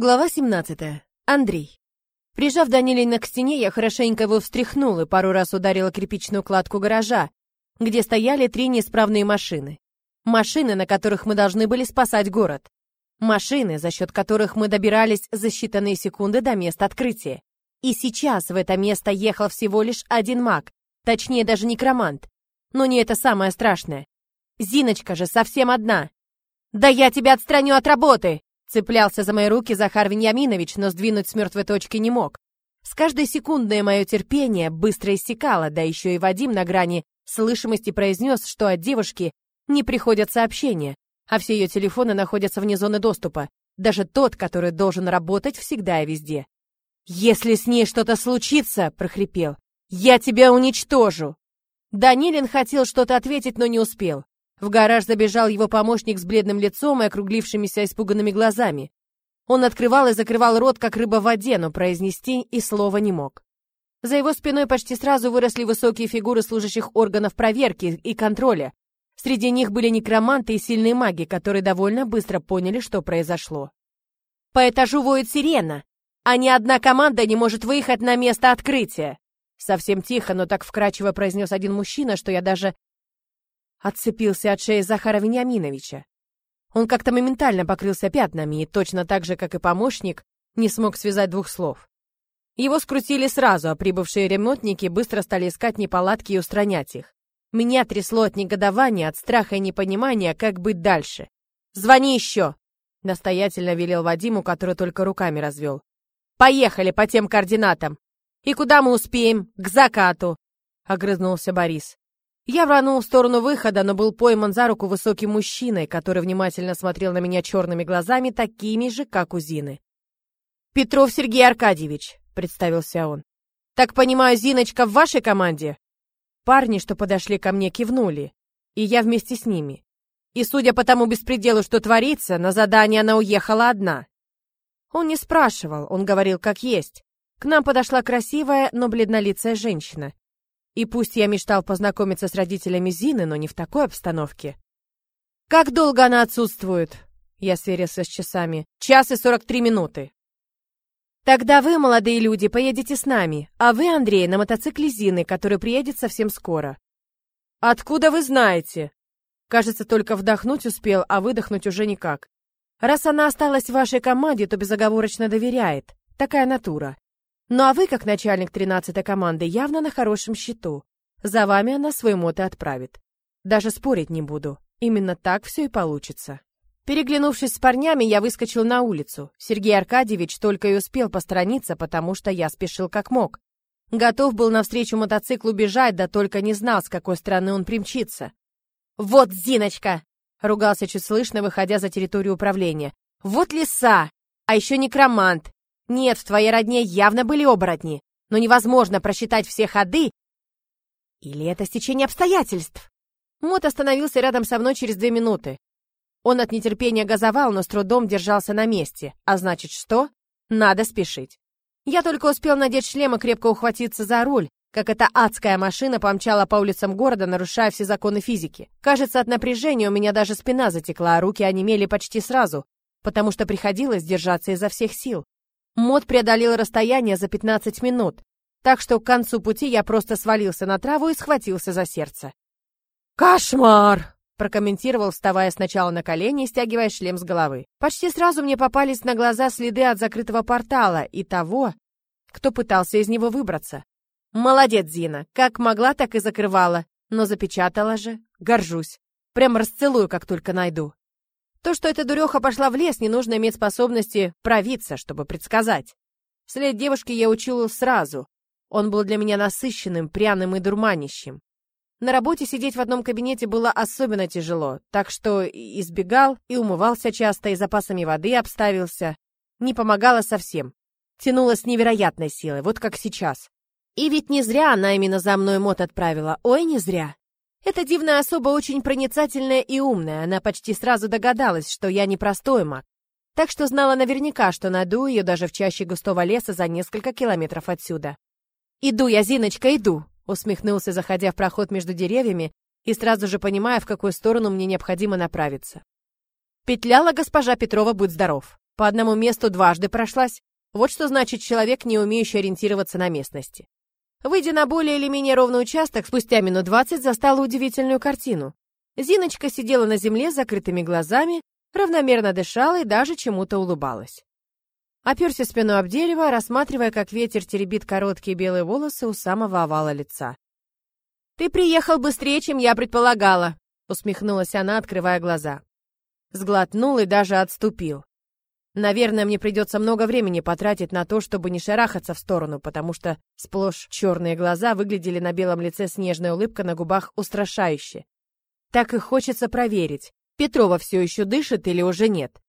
Глава 17. Андрей. Прижав Данилина к стене, я хорошенько его встряхнул и пару раз ударила кирпичную кладку гаража, где стояли три неисправные машины. Машины, на которых мы должны были спасать город. Машины, за счет которых мы добирались за считанные секунды до места открытия. И сейчас в это место ехал всего лишь один маг, точнее даже некромант. Но не это самое страшное. Зиночка же совсем одна. «Да я тебя отстраню от работы!» Цеплялся за мои руки Захар Вениаминович, но сдвинуть с мертвой точки не мог. С каждой секундой мое терпение быстро иссякало, да еще и Вадим на грани слышимости произнес, что от девушки не приходят сообщения, а все ее телефоны находятся вне зоны доступа, даже тот, который должен работать всегда и везде. «Если с ней что-то случится», — прохрипел, — «я тебя уничтожу». Данилин хотел что-то ответить, но не успел. В гараж забежал его помощник с бледным лицом и округлившимися испуганными глазами. Он открывал и закрывал рот, как рыба в воде, но произнести и слова не мог. За его спиной почти сразу выросли высокие фигуры служащих органов проверки и контроля. Среди них были некроманты и сильные маги, которые довольно быстро поняли, что произошло. «По этажу воет сирена, а ни одна команда не может выехать на место открытия!» Совсем тихо, но так вкрадчиво произнес один мужчина, что я даже отцепился от шеи Захара Вениаминовича. Он как-то моментально покрылся пятнами и точно так же, как и помощник, не смог связать двух слов. Его скрутили сразу, а прибывшие ремонтники быстро стали искать неполадки и устранять их. Меня трясло от негодования, от страха и непонимания, как быть дальше. «Звони еще!» — настоятельно велел Вадиму, который только руками развел. «Поехали по тем координатам! И куда мы успеем? К закату!» — огрызнулся Борис. Я рванул в сторону выхода, но был пойман за руку высоким мужчиной, который внимательно смотрел на меня черными глазами, такими же, как у Зины. «Петров Сергей Аркадьевич», — представился он. «Так понимаю, Зиночка в вашей команде?» Парни, что подошли ко мне, кивнули, и я вместе с ними. И судя по тому беспределу, что творится, на задание она уехала одна. Он не спрашивал, он говорил как есть. К нам подошла красивая, но бледнолицая женщина. И пусть я мечтал познакомиться с родителями Зины, но не в такой обстановке. «Как долго она отсутствует?» Я сверился с часами. «Час и сорок три минуты». «Тогда вы, молодые люди, поедете с нами, а вы, Андрей, на мотоцикле Зины, который приедет совсем скоро». «Откуда вы знаете?» Кажется, только вдохнуть успел, а выдохнуть уже никак. Раз она осталась в вашей команде, то безоговорочно доверяет. Такая натура. Ну а вы, как начальник 13-й команды, явно на хорошем счету. За вами она свой мото отправит. Даже спорить не буду. Именно так все и получится. Переглянувшись с парнями, я выскочил на улицу. Сергей Аркадьевич только и успел посторониться, потому что я спешил как мог. Готов был навстречу мотоциклу бежать, да только не знал, с какой стороны он примчится. «Вот Зиночка!» — ругался чуть слышно, выходя за территорию управления. «Вот лиса! А еще некромант! Нет, в твоей родне явно были оборотни, но невозможно просчитать все ходы. Или это стечение обстоятельств? Мот остановился рядом со мной через две минуты. Он от нетерпения газовал, но с трудом держался на месте. А значит, что? Надо спешить. Я только успел надеть шлем и крепко ухватиться за руль, как эта адская машина помчала по улицам города, нарушая все законы физики. Кажется, от напряжения у меня даже спина затекла, а руки онемели почти сразу, потому что приходилось держаться изо всех сил. Мод преодолел расстояние за 15 минут, так что к концу пути я просто свалился на траву и схватился за сердце. «Кошмар!» — прокомментировал, вставая сначала на колени и стягивая шлем с головы. Почти сразу мне попались на глаза следы от закрытого портала и того, кто пытался из него выбраться. Молодец, Зина, как могла, так и закрывала, но запечатала же. Горжусь. Прям расцелую, как только найду. То, что эта дуреха пошла в лес, не нужно иметь способности провиться, чтобы предсказать. След девушки я учил сразу. Он был для меня насыщенным, пряным и дурманящим. На работе сидеть в одном кабинете было особенно тяжело, так что избегал и умывался часто, и запасами воды обставился. Не помогало совсем. Тянуло с невероятной силой, вот как сейчас. И ведь не зря она именно за мной мод отправила. Ой, не зря. Эта дивная особа очень проницательная и умная, она почти сразу догадалась, что я не простой маг. Так что знала наверняка, что найду ее даже в чаще густого леса за несколько километров отсюда. «Иду я, Зиночка, иду!» усмехнулся, заходя в проход между деревьями и сразу же понимая, в какую сторону мне необходимо направиться. Петляла госпожа Петрова, будь здоров. По одному месту дважды прошлась. Вот что значит человек, не умеющий ориентироваться на местности. Выйдя на более или менее ровный участок, спустя минут двадцать застала удивительную картину. Зиночка сидела на земле с закрытыми глазами, равномерно дышала и даже чему-то улыбалась. Оперся спиной об дерево, рассматривая, как ветер теребит короткие белые волосы у самого овала лица. «Ты приехал быстрее, чем я предполагала», — усмехнулась она, открывая глаза. Сглотнул и даже отступил. Наверное, мне придется много времени потратить на то, чтобы не шарахаться в сторону, потому что сплошь черные глаза выглядели на белом лице снежная улыбка на губах устрашающе. Так и хочется проверить, Петрова все еще дышит или уже нет.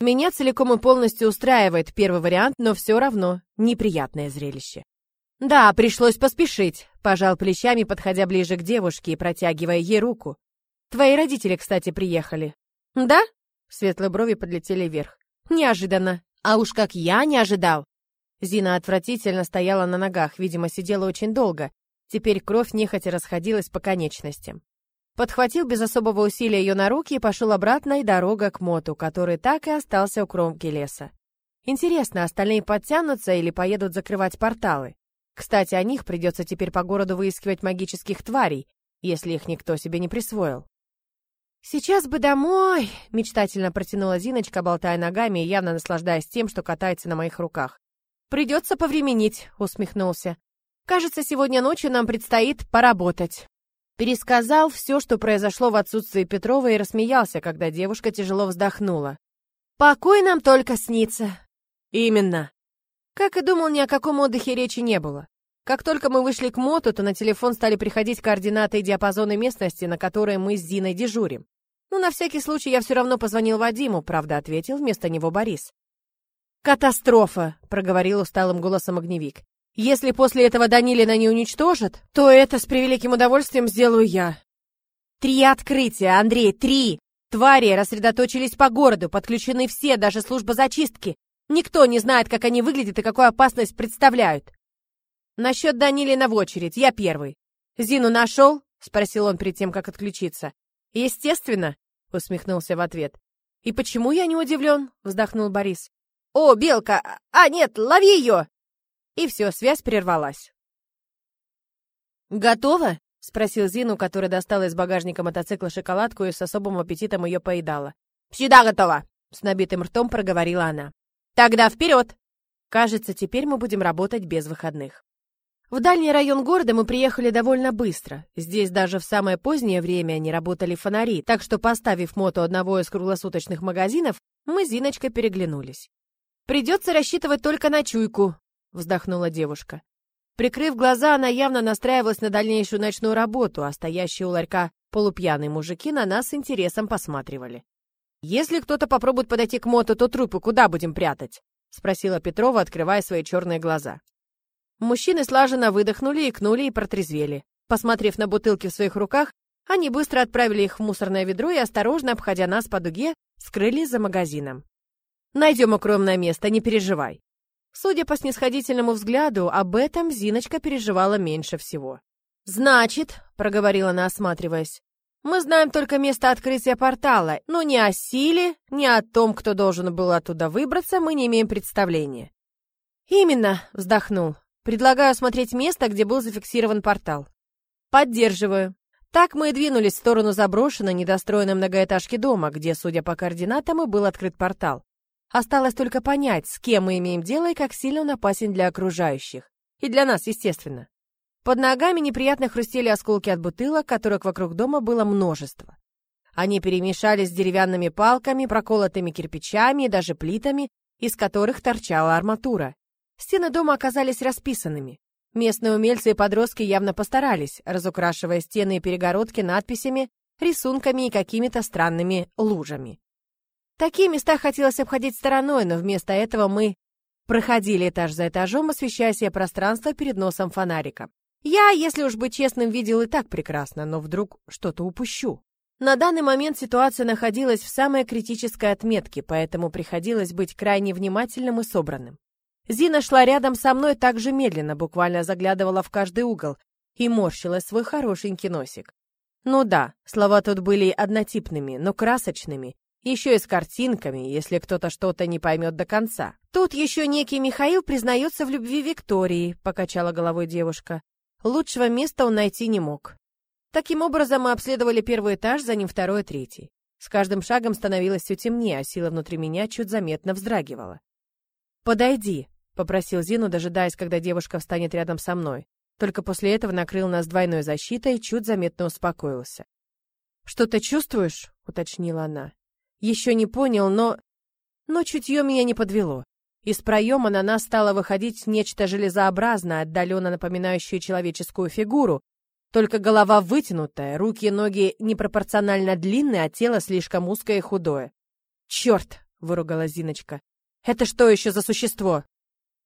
Меня целиком и полностью устраивает первый вариант, но все равно неприятное зрелище. Да, пришлось поспешить, пожал плечами, подходя ближе к девушке и протягивая ей руку. Твои родители, кстати, приехали. Да? Светлые брови подлетели вверх. Неожиданно. А уж как я не ожидал. Зина отвратительно стояла на ногах, видимо, сидела очень долго. Теперь кровь нехотя расходилась по конечностям. Подхватил без особого усилия ее на руки и пошел обратно и дорога к моту, который так и остался у кромки леса. Интересно, остальные подтянутся или поедут закрывать порталы? Кстати, о них придется теперь по городу выискивать магических тварей, если их никто себе не присвоил. «Сейчас бы домой!» — мечтательно протянула Зиночка, болтая ногами и явно наслаждаясь тем, что катается на моих руках. «Придется повременить», — усмехнулся. «Кажется, сегодня ночью нам предстоит поработать». Пересказал все, что произошло в отсутствии Петрова и рассмеялся, когда девушка тяжело вздохнула. «Покой нам только снится». «Именно». Как и думал, ни о каком отдыхе речи не было. Как только мы вышли к моту, то на телефон стали приходить координаты и диапазоны местности, на которые мы с Зиной дежурим. Ну, на всякий случай я все равно позвонил Вадиму, правда, ответил вместо него Борис. «Катастрофа!» — проговорил усталым голосом огневик. «Если после этого Данилина не уничтожат, то это с превеликим удовольствием сделаю я». «Три открытия, Андрей, три! Твари рассредоточились по городу, подключены все, даже служба зачистки. Никто не знает, как они выглядят и какую опасность представляют. Насчет Данилина в очередь, я первый. Зину нашел? Спросил он перед тем, как отключиться. Естественно, усмехнулся в ответ. И почему я не удивлен? Вздохнул Борис. О, белка! А, нет, лови ее! И все, связь прервалась. Готово? спросил Зину, который достала из багажника мотоцикла шоколадку и с особым аппетитом ее поедала. «Всегда готова!» — с набитым ртом проговорила она. «Тогда вперед!» Кажется, теперь мы будем работать без выходных. В дальний район города мы приехали довольно быстро. Здесь даже в самое позднее время не работали фонари, так что, поставив мото одного из круглосуточных магазинов, мы с Зиночкой переглянулись. «Придется рассчитывать только на чуйку», — вздохнула девушка. Прикрыв глаза, она явно настраивалась на дальнейшую ночную работу, а стоящие у ларька полупьяные мужики на нас с интересом посматривали. «Если кто-то попробует подойти к мото, то трупы куда будем прятать?» — спросила Петрова, открывая свои черные глаза. Мужчины слаженно выдохнули, икнули и протрезвели. Посмотрев на бутылки в своих руках, они быстро отправили их в мусорное ведро и, осторожно обходя нас по дуге, скрылись за магазином. «Найдем укромное место, не переживай». Судя по снисходительному взгляду, об этом Зиночка переживала меньше всего. «Значит», — проговорила она, осматриваясь, «мы знаем только место открытия портала, но ни о силе, ни о том, кто должен был оттуда выбраться, мы не имеем представления». «Именно», — вздохнул, Предлагаю осмотреть место, где был зафиксирован портал. Поддерживаю. Так мы и двинулись в сторону заброшенной, недостроенной многоэтажки дома, где, судя по координатам, и был открыт портал. Осталось только понять, с кем мы имеем дело и как сильно он опасен для окружающих. И для нас, естественно. Под ногами неприятно хрустели осколки от бутылок, которых вокруг дома было множество. Они перемешались с деревянными палками, проколотыми кирпичами и даже плитами, из которых торчала арматура. Стены дома оказались расписанными. Местные умельцы и подростки явно постарались, разукрашивая стены и перегородки надписями, рисунками и какими-то странными лужами. Такие места хотелось обходить стороной, но вместо этого мы проходили этаж за этажом, освещая себе пространство перед носом фонарика. Я, если уж быть честным, видел и так прекрасно, но вдруг что-то упущу. На данный момент ситуация находилась в самой критической отметке, поэтому приходилось быть крайне внимательным и собранным. Зина шла рядом со мной так же медленно, буквально заглядывала в каждый угол и морщила свой хорошенький носик. Ну да, слова тут были однотипными, но красочными, Еще и с картинками, если кто-то что-то не поймет до конца. Тут еще некий Михаил признается в любви Виктории, покачала головой девушка. Лучшего места он найти не мог. Таким образом, мы обследовали первый этаж, за ним второй и третий. С каждым шагом становилось все темнее, а сила внутри меня чуть заметно вздрагивала. «Подойди», — попросил Зину, дожидаясь, когда девушка встанет рядом со мной. Только после этого накрыл нас двойной защитой и чуть заметно успокоился. «Что ты чувствуешь?» — уточнила она. «Еще не понял, но...» Но чутье меня не подвело. Из проема на нас стало выходить нечто железообразное, отдаленно напоминающее человеческую фигуру, только голова вытянутая, руки и ноги непропорционально длинные, а тело слишком узкое и худое. «Черт!» — выругала Зиночка. «Это что еще за существо?»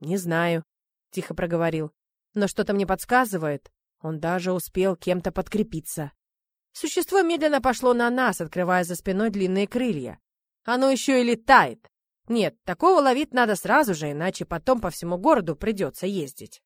«Не знаю», — тихо проговорил. «Но что-то мне подсказывает. Он даже успел кем-то подкрепиться». Существо медленно пошло на нас, открывая за спиной длинные крылья. Оно еще и летает. Нет, такого ловить надо сразу же, иначе потом по всему городу придется ездить.